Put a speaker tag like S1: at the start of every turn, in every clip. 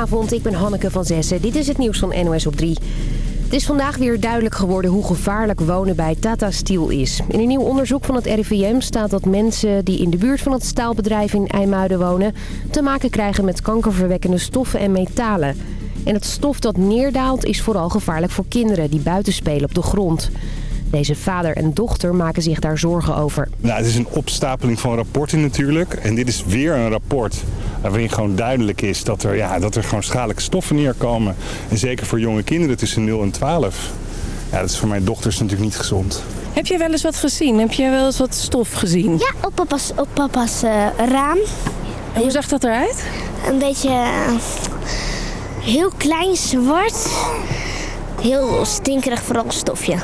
S1: Goedenavond, ik ben Hanneke van Zessen. Dit is het nieuws van NOS op 3. Het is vandaag weer duidelijk geworden hoe gevaarlijk wonen bij Tata Steel is. In een nieuw onderzoek van het RIVM staat dat mensen die in de buurt van het staalbedrijf in IJmuiden wonen... te maken krijgen met kankerverwekkende stoffen en metalen. En het stof dat neerdaalt is vooral gevaarlijk voor kinderen die buiten spelen op de grond. Deze vader en dochter maken zich daar zorgen over.
S2: Nou, het is een opstapeling van rapporten natuurlijk. En dit is weer een rapport waarin gewoon duidelijk is dat er, ja, dat er gewoon schadelijke stoffen neerkomen. En zeker voor jonge kinderen tussen 0 en 12. Ja, dat is voor mijn dochters natuurlijk niet gezond.
S3: Heb je wel eens wat gezien? Heb je wel eens wat stof gezien?
S4: Ja, op papa's, op papa's uh, raam.
S3: En hoe zag dat eruit?
S4: Een beetje uh, heel klein zwart. Heel stinkerig vooral stofje.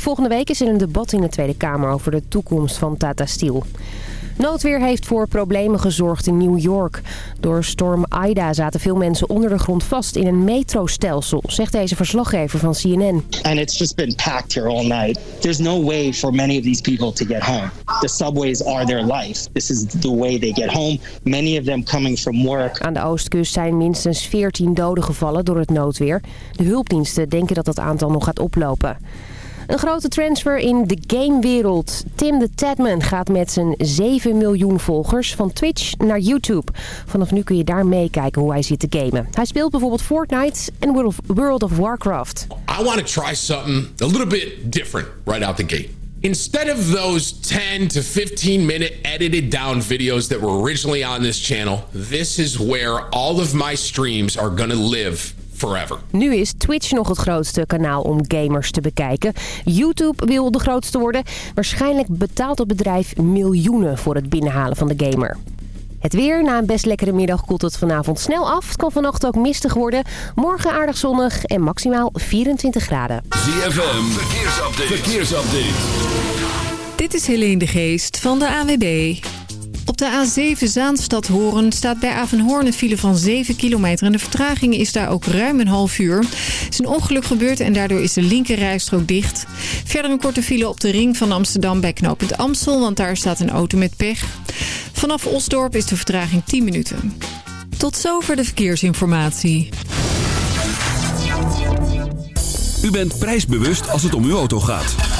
S1: Volgende week is er een debat in de Tweede Kamer over de toekomst van Tata Steel. Noodweer heeft voor problemen gezorgd in New York. Door storm Ida zaten veel mensen onder de grond vast in een metrostelsel, zegt deze verslaggever van CNN.
S5: And it's just been packed here all night. There's no way for many of these people to get home. The subways are their life. This is the way they get home. Many of them coming from work.
S1: Aan de oostkust zijn minstens 14 doden gevallen door het noodweer. De hulpdiensten denken dat het aantal nog gaat oplopen. Een grote transfer in de gamewereld. Tim de Tadman gaat met zijn 7 miljoen volgers van Twitch naar YouTube. Vanaf nu kun je daar meekijken hoe hij zit te gamen. Hij speelt bijvoorbeeld Fortnite en World of Warcraft.
S6: I want to try something a little bit different right out the gate. Instead of those 10 to 15 minute edited down videos that were originally on this channel, this is where all of my streams are gonna live forever.
S1: Nu is Twitch nog het grootste kanaal om gamers te bekijken. YouTube wil de grootste worden. Waarschijnlijk betaalt het bedrijf miljoenen voor het binnenhalen van de gamer. Het weer. Na een best lekkere middag koelt het vanavond snel af. Het kan vannacht ook mistig worden. Morgen aardig zonnig en maximaal 24 graden.
S7: ZFM. Verkeersupdate. Verkeersupdate.
S8: Dit is Helene de Geest van de AWB. De A7 Zaanstad-Horen staat bij Avenhoorn een file van 7 kilometer. En de vertraging is daar ook ruim een half uur. Er is een ongeluk gebeurd en daardoor is de linkerrijstrook dicht. Verder een korte file op de ring van Amsterdam bij knooppunt Amstel... want daar staat een auto met pech. Vanaf Osdorp is de vertraging 10 minuten. Tot zover de verkeersinformatie.
S7: U bent prijsbewust als het om uw auto gaat.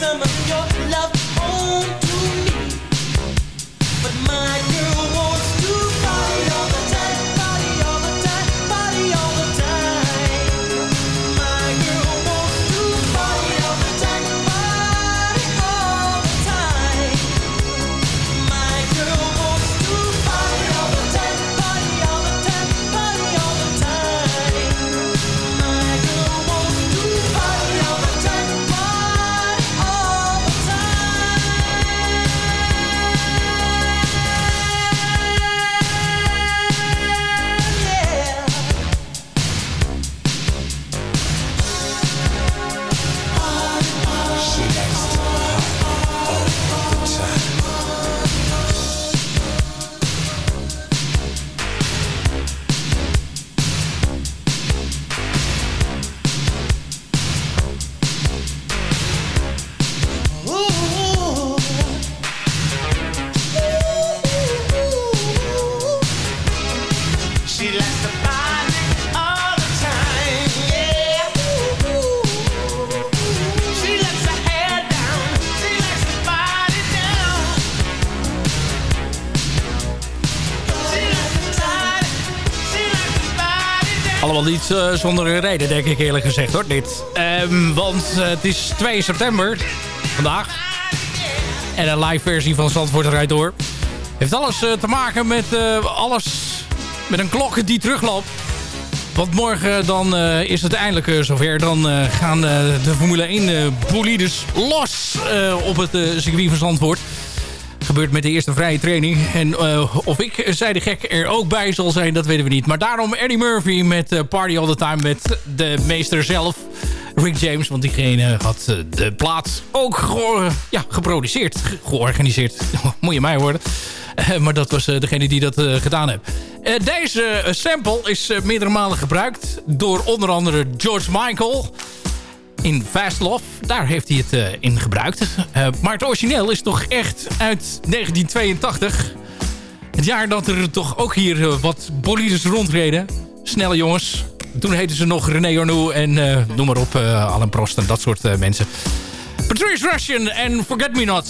S9: some of your love. On uh, zonder reden, denk ik eerlijk gezegd hoor, dit. Um, want uh, het is 2 september, vandaag. En een live versie van Zandvoort eruit door. Heeft alles uh, te maken met alles, met een klok die terugloopt. Want morgen dan is het eindelijk zover. Dan gaan de Formule 1 bolides los op het circuit van Zandvoort gebeurt met de eerste vrije training. En uh, of ik, zei de gek, er ook bij zal zijn, dat weten we niet. Maar daarom Eddie Murphy met uh, Party All The Time met de meester zelf. Rick James, want diegene had de plaat ook ja, geproduceerd, georganiseerd. Moet je mij worden. maar dat was degene die dat gedaan heeft. deze sample is meerdere malen gebruikt door onder andere George Michael in Fast Love. Daar heeft hij het uh, in gebruikt. Uh, maar het origineel is toch echt uit 1982. Het jaar dat er toch ook hier uh, wat bolides rondreden. Snelle jongens. Toen heten ze nog René Arnoux en noem maar op, Alan Prost en dat soort mensen. Patrice Russian en Forget Me Not.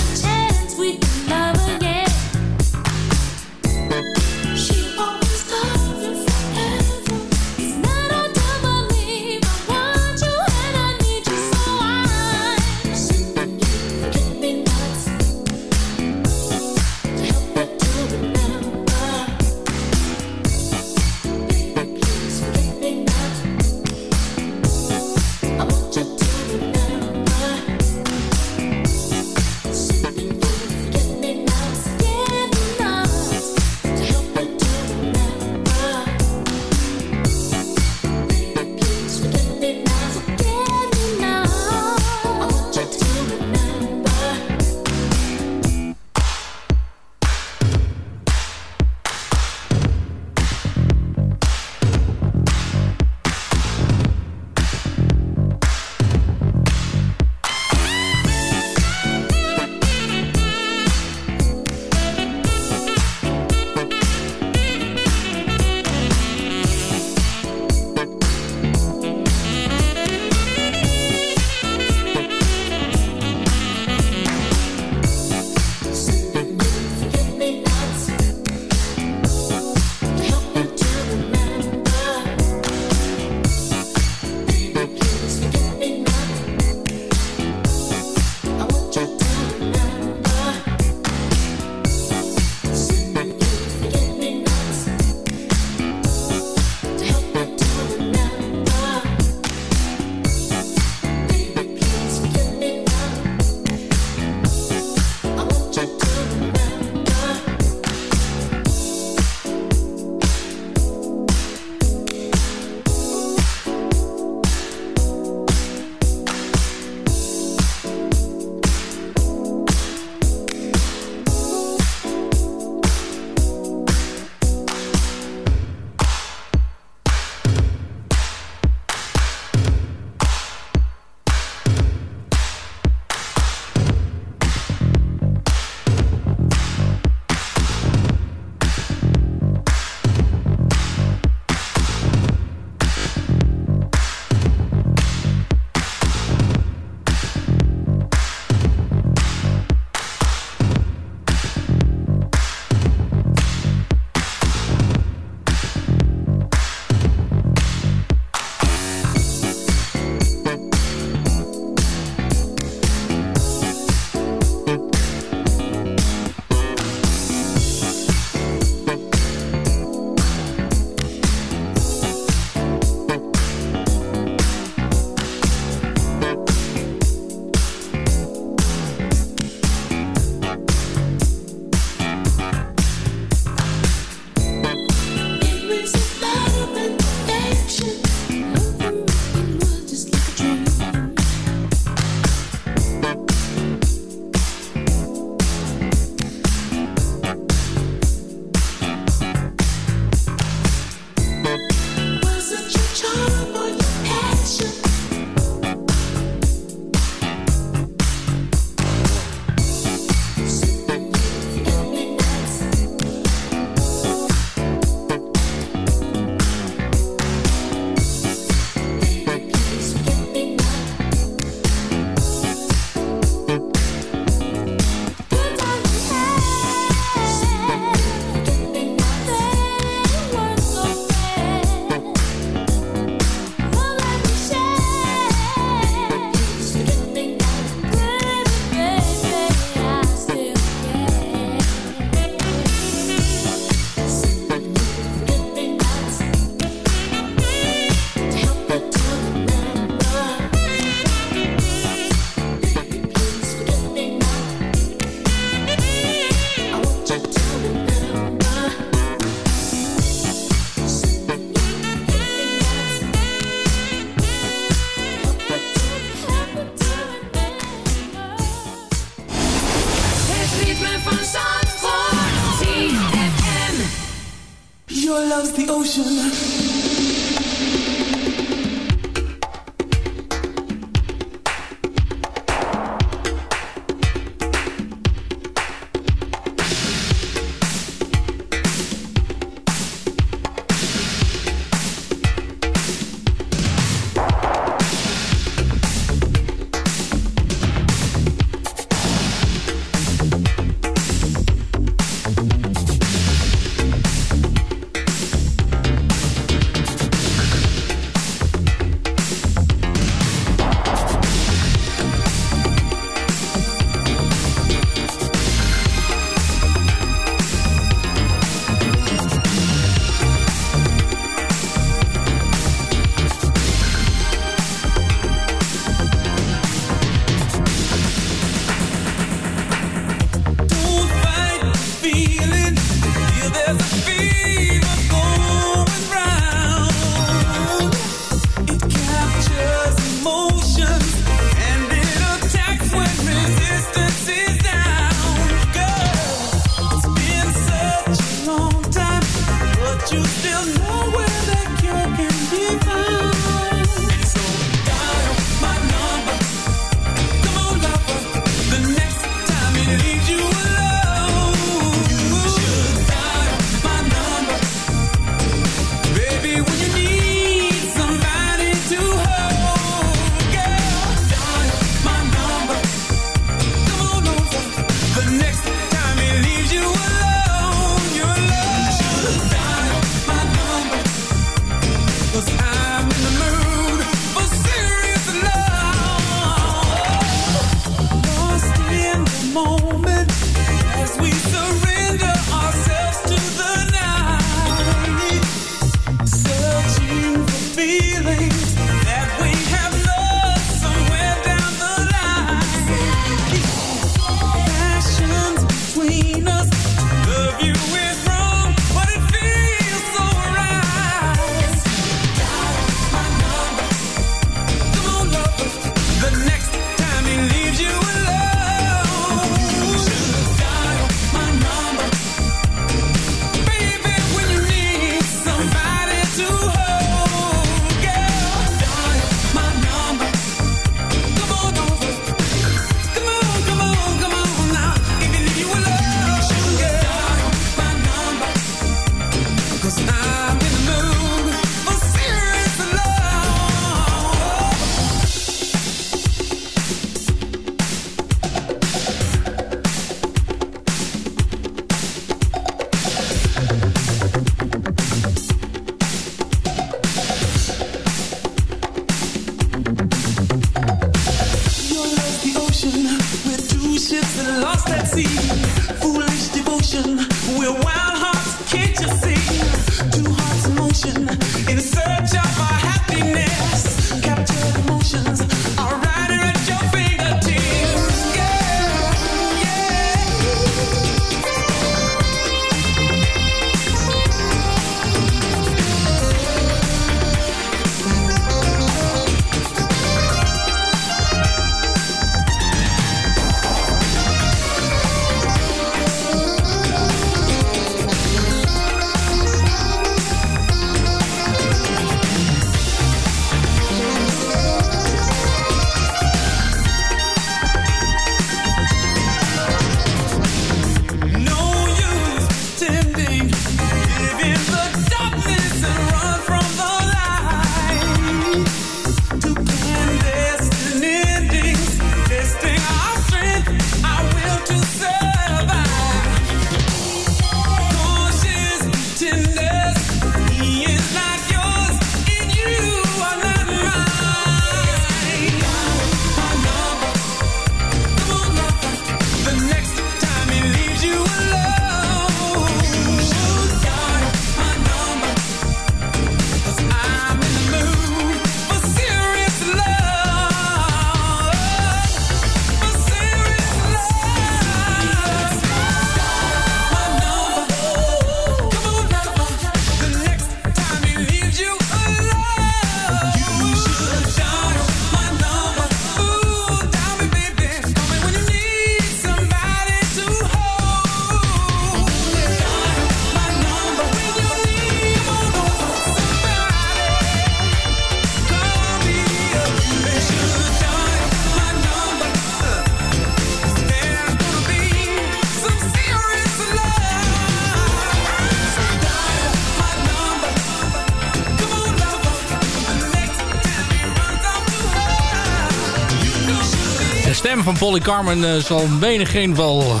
S9: Van Polly Carmen eh, zal menigeen wel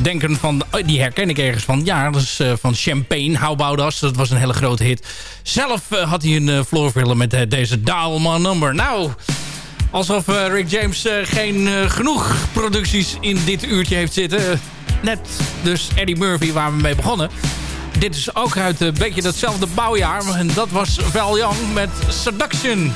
S9: denken van... oh, die herken ik ergens van. Ja, dat is eh, van Champagne, How. Dat was een hele grote hit. Zelf eh, had hij een uh, floorfiller met deze Dial My Number. Nou, alsof Rick James geen genoeg producties in dit uurtje heeft zitten. net dus Eddie Murphy waar we mee begonnen. Dit is ook uit een beetje datzelfde bouwjaar. En dat was Val Young met Seduction.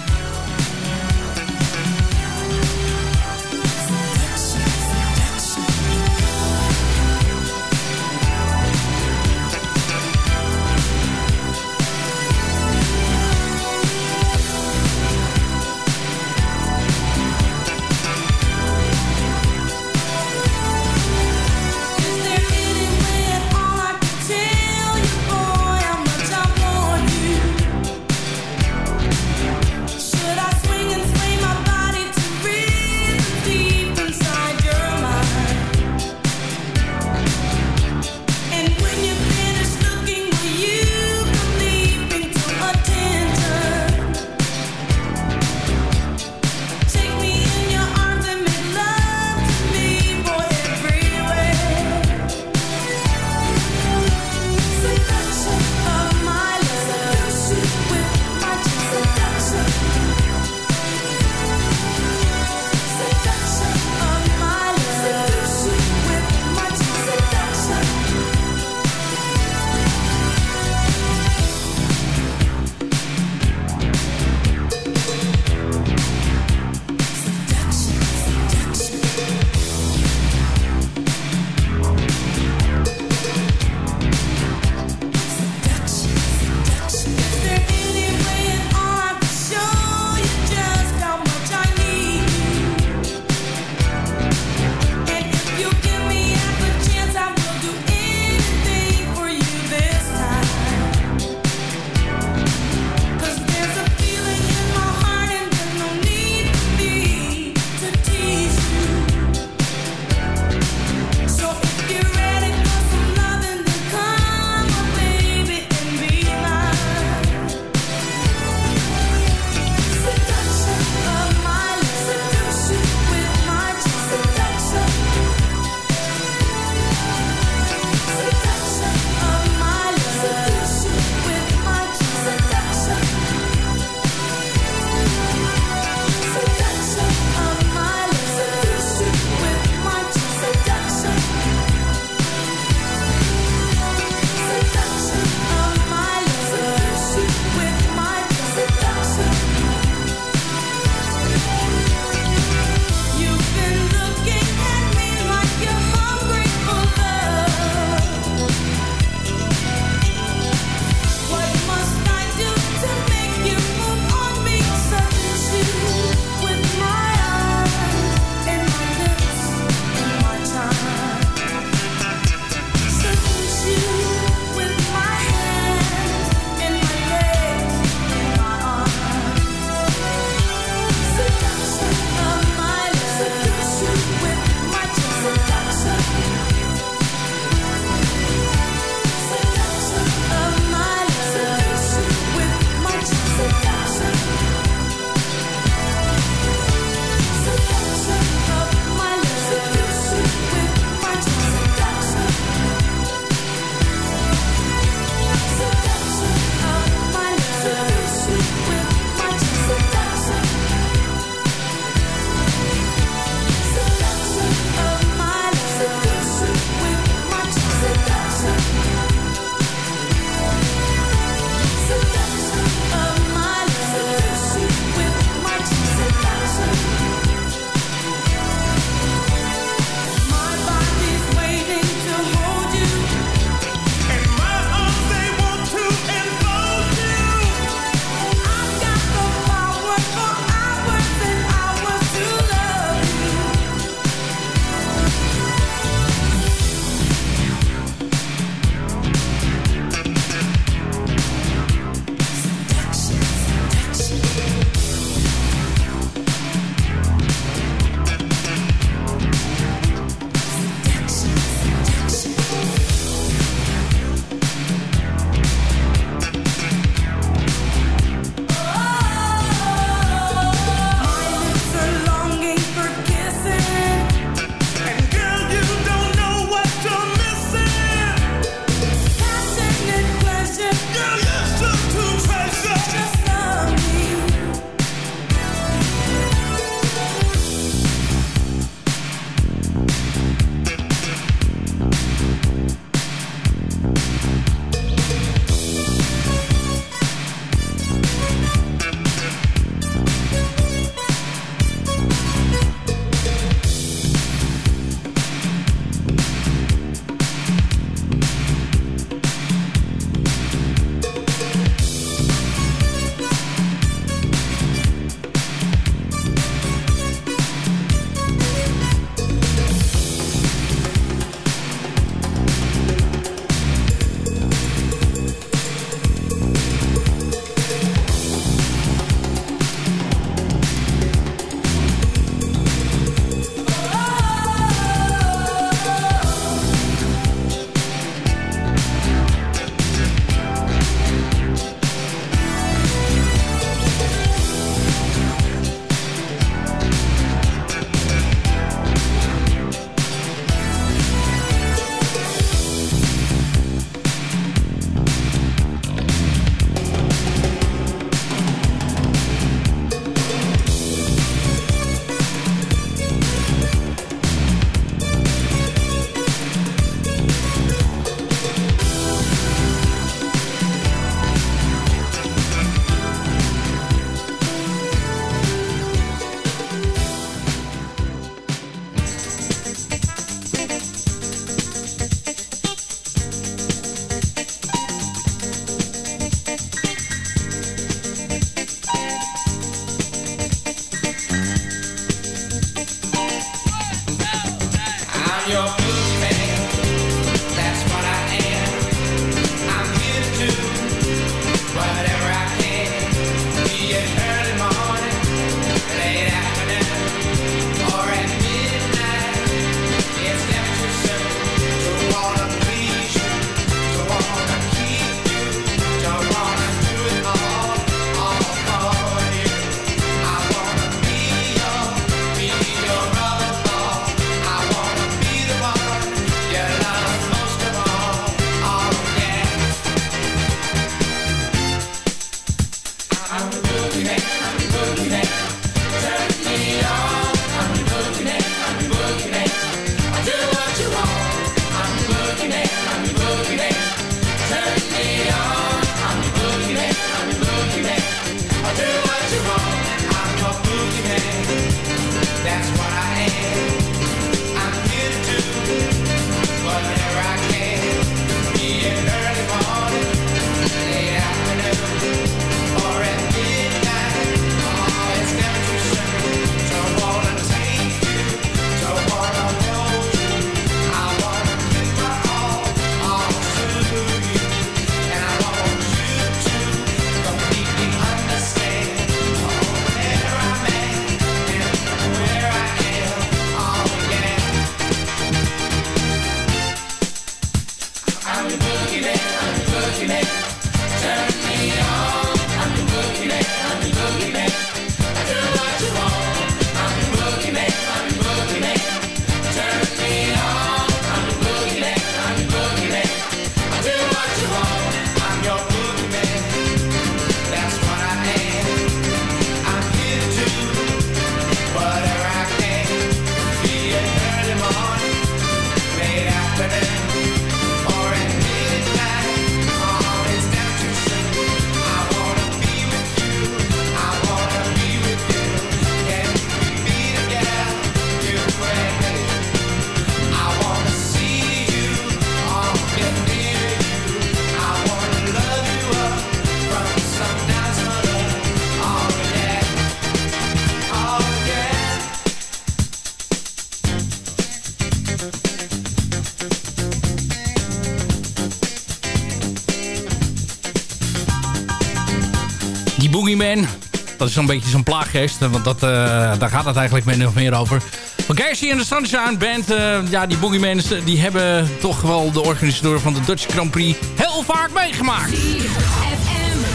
S9: dat is zo'n beetje zo'n plaaggeest. Want dat, eh, daar gaat het eigenlijk meer of meer over. Maar Casey en de Sunshine Band, uh, ja, die boogeymen, die hebben toch wel de organisator van de Dutch Grand Prix heel vaak meegemaakt.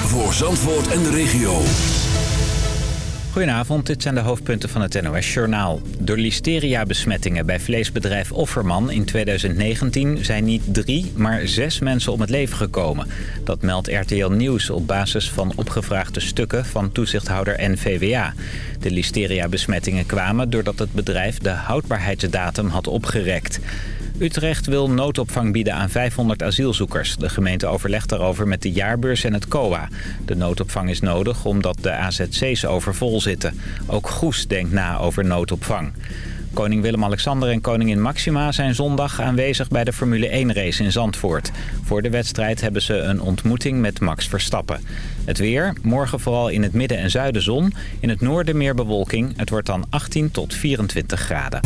S7: Voor Zandvoort en de regio.
S10: Goedenavond, dit zijn de hoofdpunten van het NOS-journaal. Door listeria-besmettingen bij vleesbedrijf Offerman in 2019 zijn niet drie, maar zes mensen om het leven gekomen. Dat meldt RTL Nieuws op basis van opgevraagde stukken van toezichthouder NVWA. De listeria-besmettingen kwamen doordat het bedrijf de houdbaarheidsdatum had opgerekt. Utrecht wil noodopvang bieden aan 500 asielzoekers. De gemeente overlegt daarover met de jaarbeurs en het COA. De noodopvang is nodig omdat de AZC's overvol zitten. Ook Goes denkt na over noodopvang. Koning Willem-Alexander en koningin Maxima zijn zondag aanwezig bij de Formule 1-race in Zandvoort. Voor de wedstrijd hebben ze een ontmoeting met Max Verstappen. Het weer, morgen vooral in het midden en zuiden zon, in het noorden meer bewolking. Het wordt dan 18 tot 24 graden.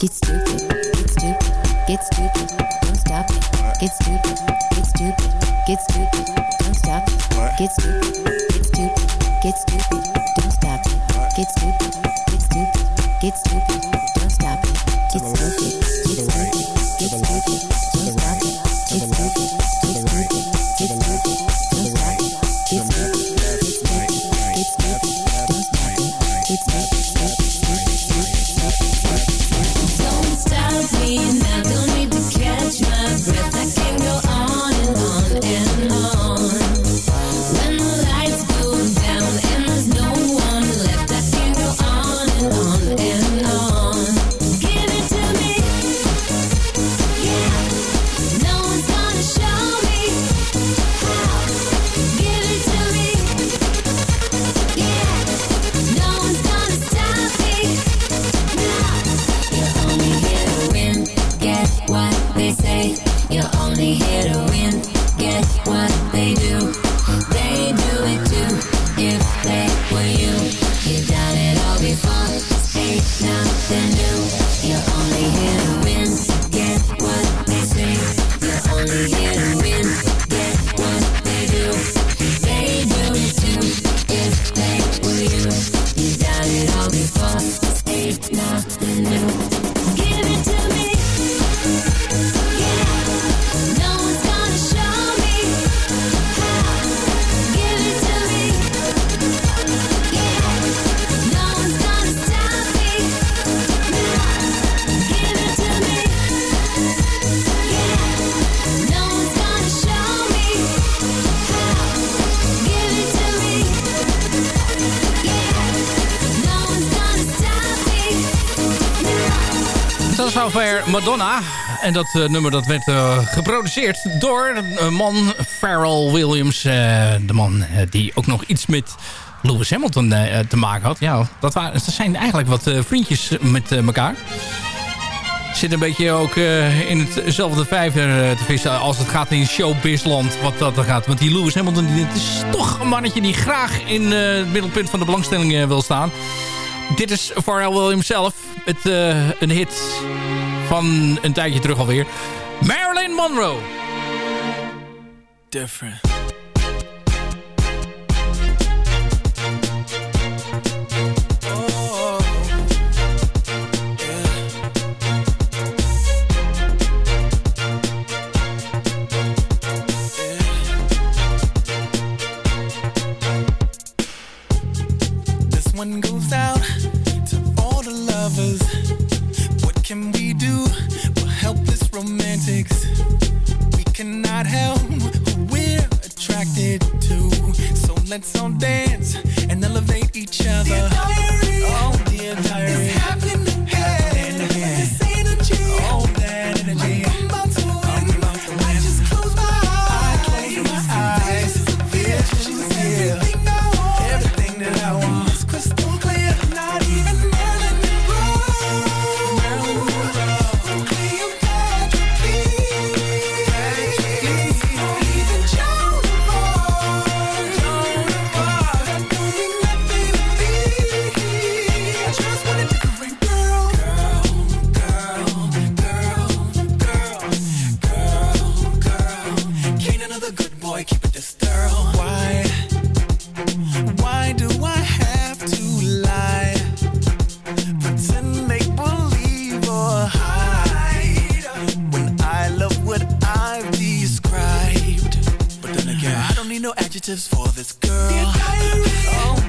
S9: Geht's Madonna. En dat eh, nummer dat werd eh, geproduceerd door een man, Pharrell Williams. De man die ook nog iets met Lewis Hamilton te maken had. Ja, dat, waren, dat zijn eigenlijk wat vriendjes met elkaar. Zit een beetje ook in hetzelfde vijver te vissen als het gaat in showbizland. Wat dat er gaat. Want die Lewis Hamilton het is toch een mannetje die graag in het middelpunt van de belangstelling wil staan. Dit is Pharrell Williams zelf met een hit van een tijdje terug alweer. Marilyn Monroe.
S11: Different. adjectives for this girl.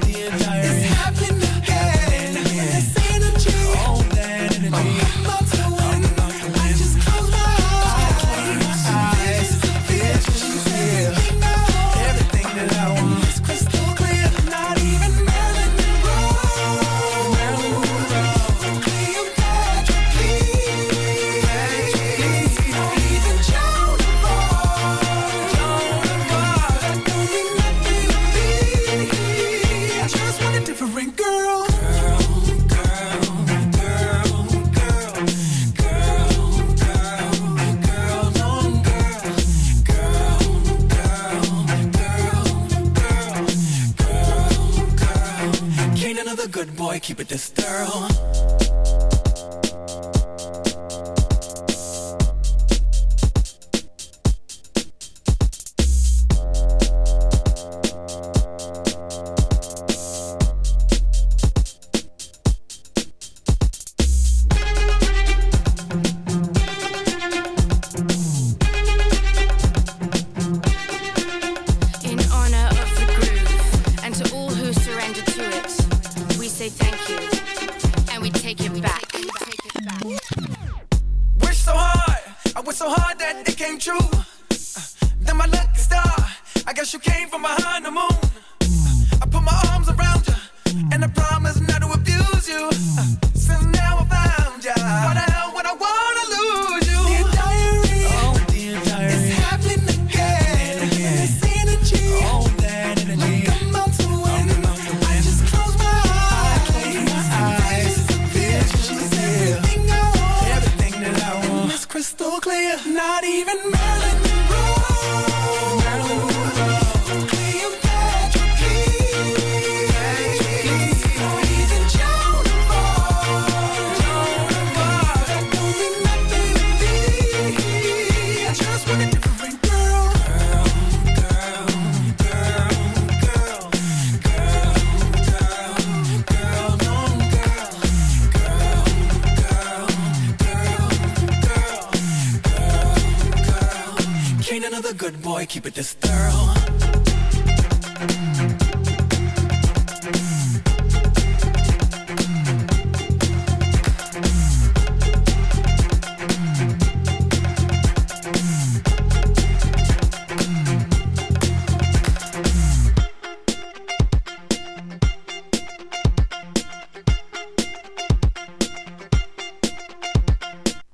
S11: keep it this thorough.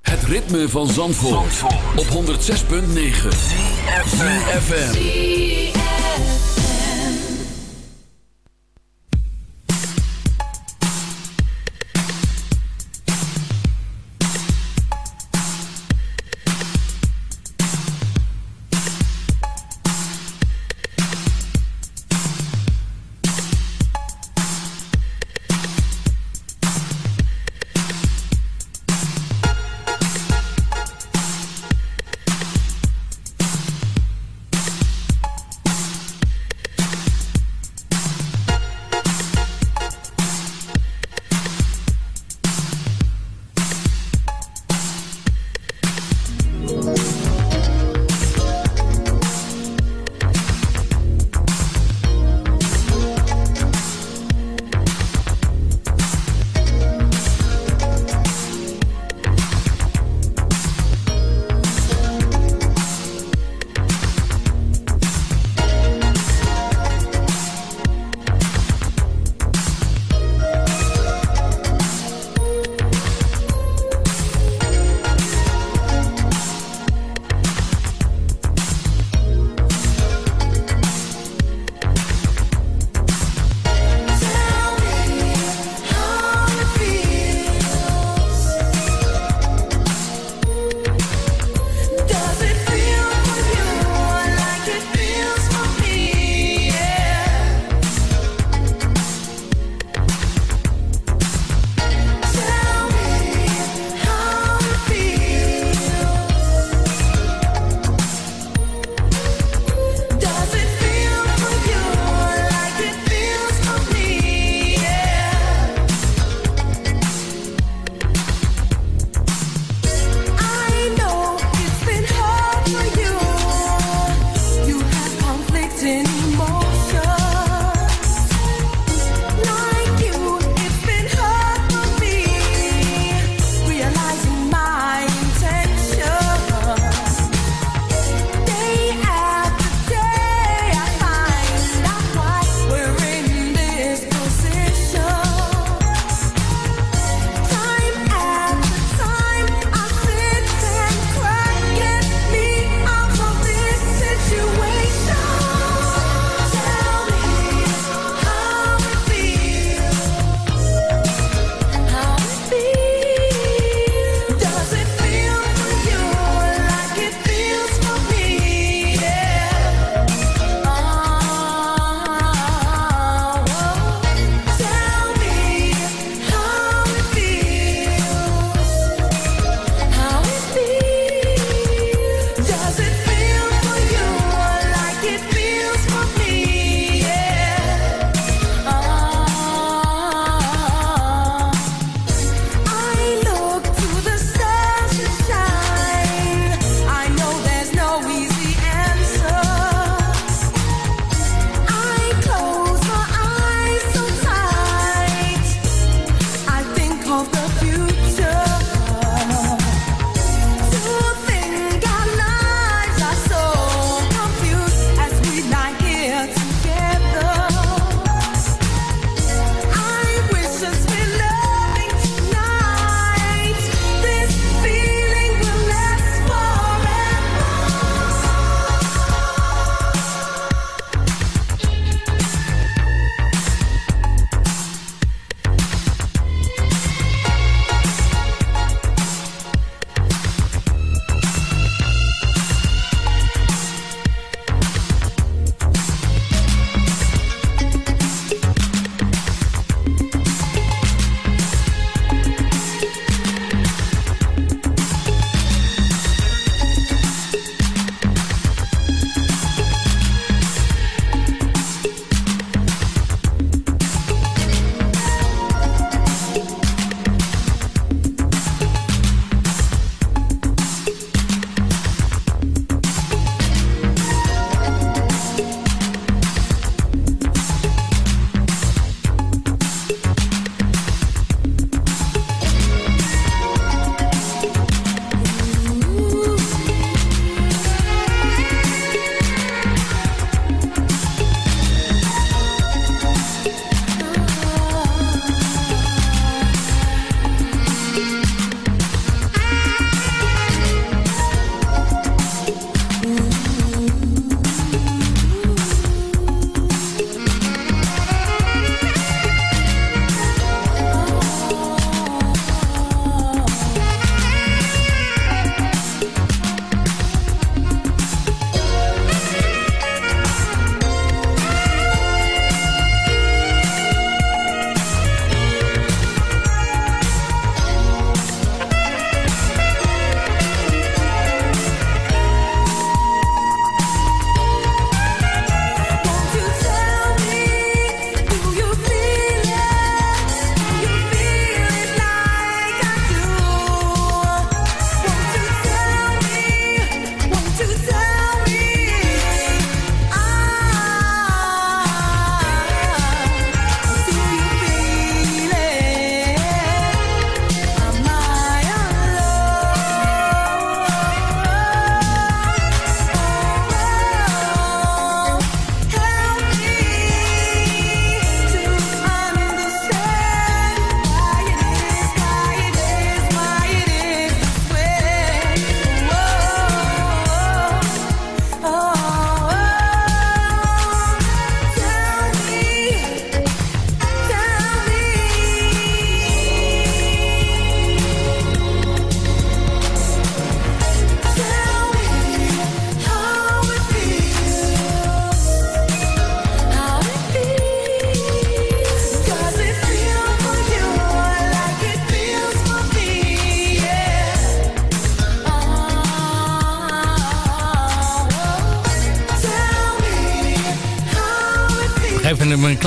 S11: Het ritme
S7: van Zandvoort, Zandvoort. op 106.9
S9: FM.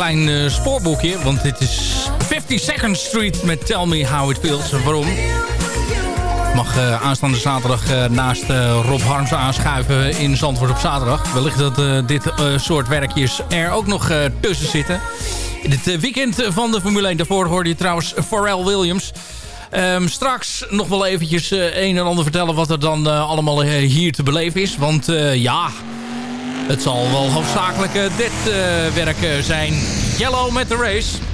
S9: Klein eh, spoorboekje. Want dit is 52nd Street met Tell Me How It Feels. Waarom? Mag eh, aanstaande zaterdag eh, naast Rob Harms aanschuiven in Zandvoort op zaterdag. Wellicht dat dit soort werkjes er ook nog tussen zitten. In het weekend van de Formule 1 daarvoor hoorde je trouwens Pharrell Williams... Ehm, straks nog wel eventjes een en ander vertellen wat er dan allemaal hier te beleven is. Want ja, het zal wel hoofdzakelijk eh, dit eh, werk eh, zijn. Yellow met de race.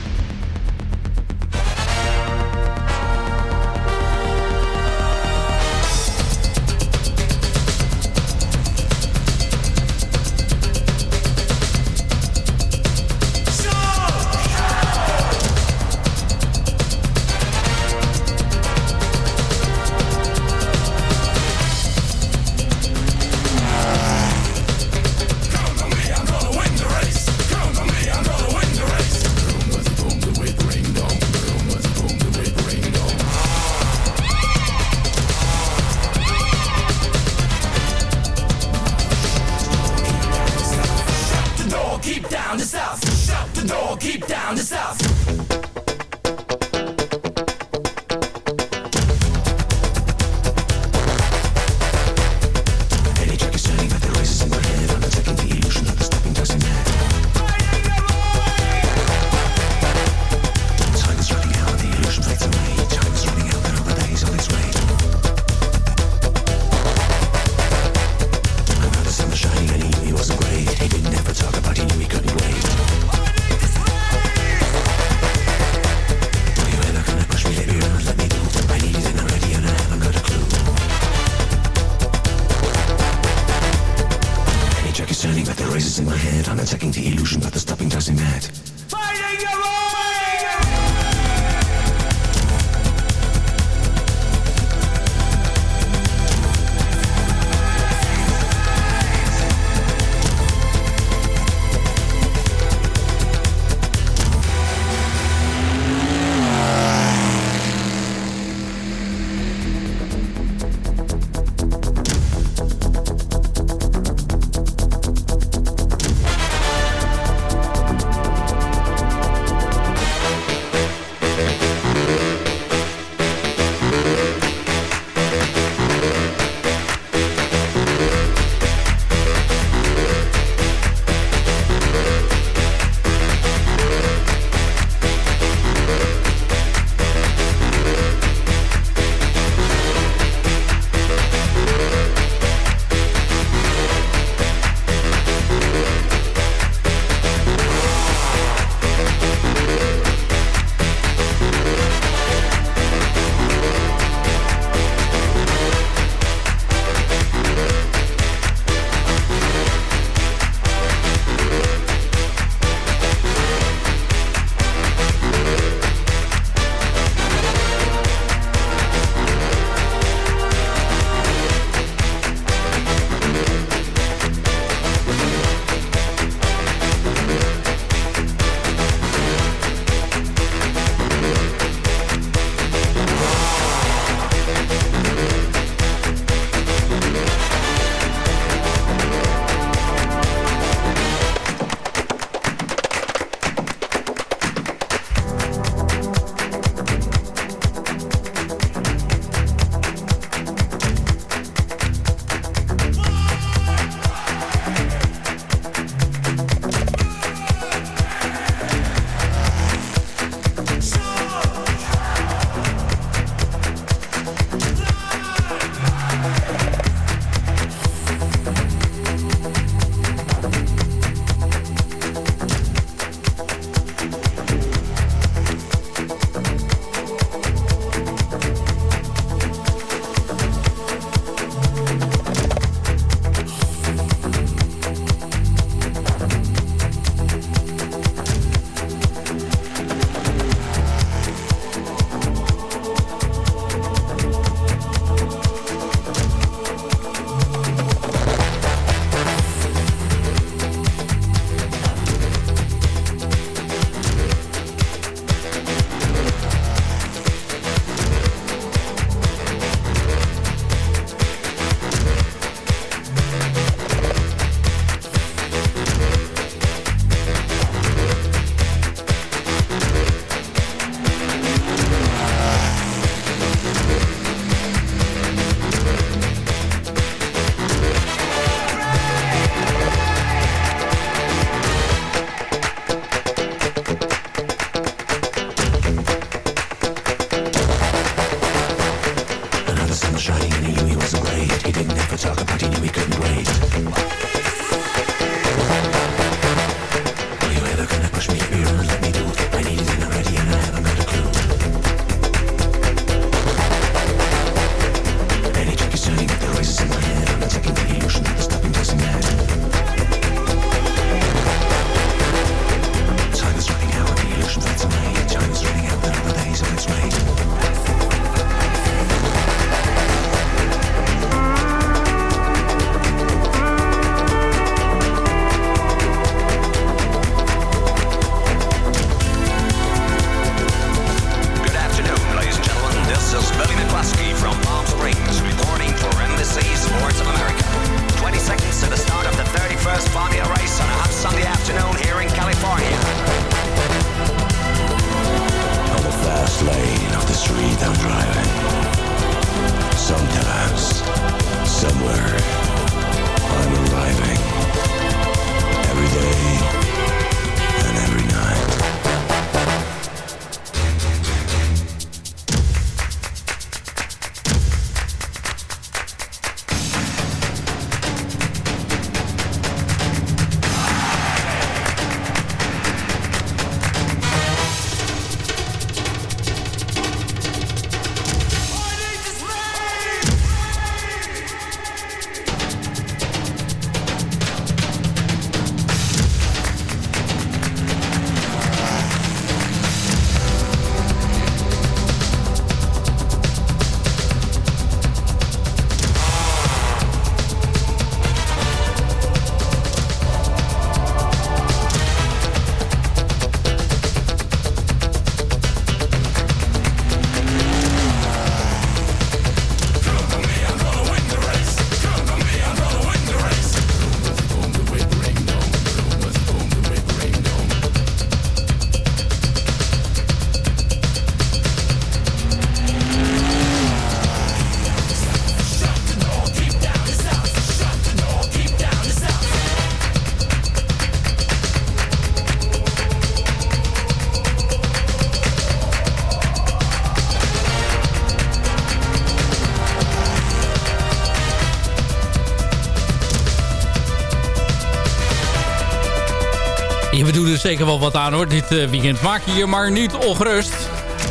S9: Er zeker wel wat aan hoor. Dit eh, weekend maak je je maar niet ongerust.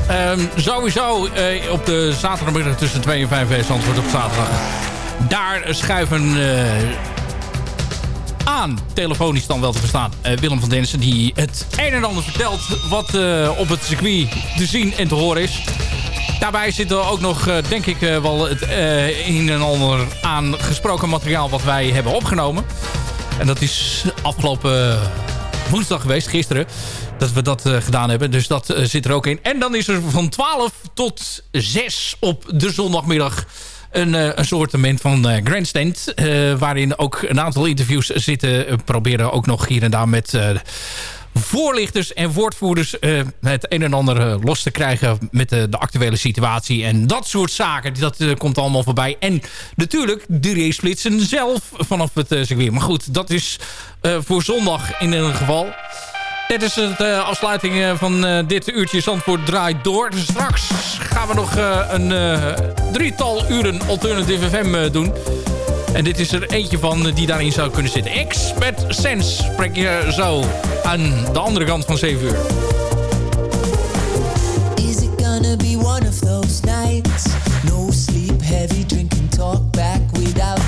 S9: Ehm, sowieso eh, op de zaterdagmiddag tussen 2 en 5 uur Zandvoort op zaterdag. Daar schuiven eh, aan, telefonisch dan wel te verstaan, Willem van Densen. Die het een en ander vertelt wat op het circuit te zien en te horen is. Daarbij zit er ook nog, denk ik, wel het een en ander aan gesproken materiaal wat wij hebben opgenomen. En dat is afgelopen woensdag geweest, gisteren, dat we dat eh, gedaan hebben. Dus dat eh, zit er ook in. En dan is er van 12 tot 6 op de zondagmiddag een, eh, een soortement van eh, grandstand. waarin ook een aantal interviews zitten. We proberen ook nog hier en daar met voorlichters en woordvoerders eh, het een en ander eh, los te krijgen met de, de actuele situatie. En dat soort zaken, dat eh, komt allemaal voorbij. En natuurlijk de racesplitsen zelf vanaf het uh. Maar goed, dat is eh, voor zondag in ieder geval. Dit is de afsluiting van dit uurtje Zandvoort draait door. Dus straks gaan we nog een drietal uren Alternative FM doen. En dit is er eentje van uh, die daarin zou kunnen zitten. X met Sense spreek je zo aan de andere kant van 7 uur.
S12: Is it gonna be one of those nights? No sleep, heavy drinking, talk back without